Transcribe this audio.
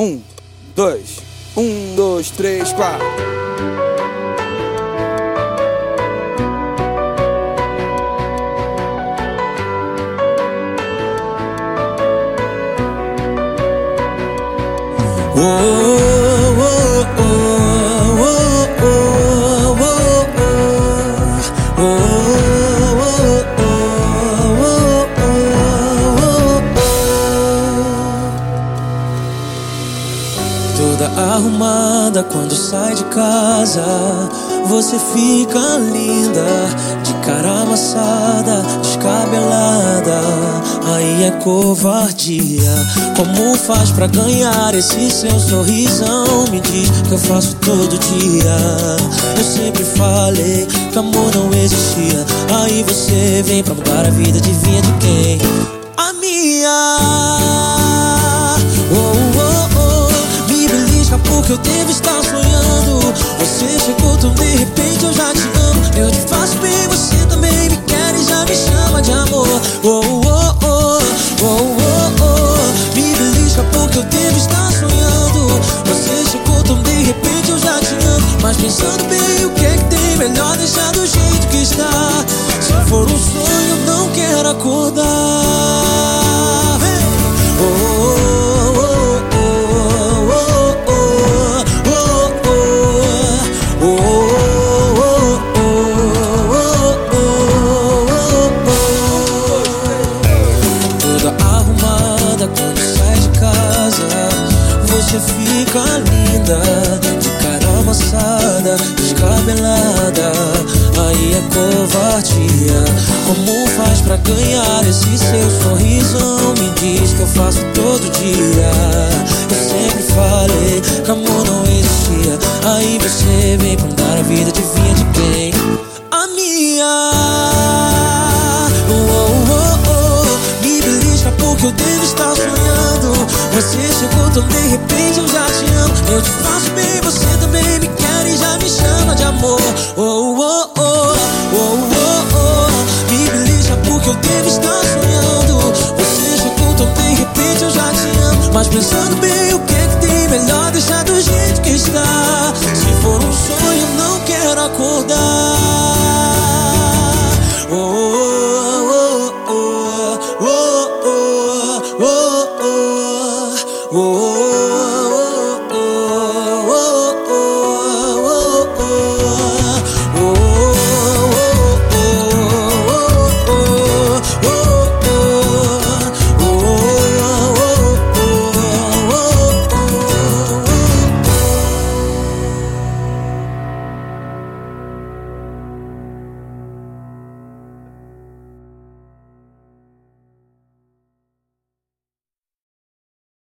Um, dois, um, dois, três, quatro. Toda arrumada quando sai de casa, você fica linda, de cara amassada, descabelada. Aí é covardia. Como faz pra ganhar esse seu sorrisão? Me diz que eu faço todo dia. Eu sempre falei que amor não existia. Aí você vem pra mudar a vida, de quem? A minha. Porque eu devo estar sonhando. Você chegou tão de repente, eu já te amo. Eu te faço bem, você também me quer e já me chama de amor. Oh, oh, oh, oh, oh, oh. Me belisca porque eu devo estar sonhando. Você chegou tão de repente, eu já te amo. Mas pensando bem, o que é que tem? Melhor deixar do jeito que está. Se for um sonho, não quero acordar. Fica linda, de cara amassada, descabelada. Aí é covardia. Como faz pra ganhar esse seu sorrisão? Me diz que eu faço todo dia. eu devo estar sonhando. Você chegou tão de repente, eu já te amo. Eu te faço bem, você também me quer e já me chama de amor. Oh, oh, oh, oh, oh, oh. Me beleza porque eu devo estar sonhando. Você chegou tão de repente, eu já te amo. Mas pensando Whoa.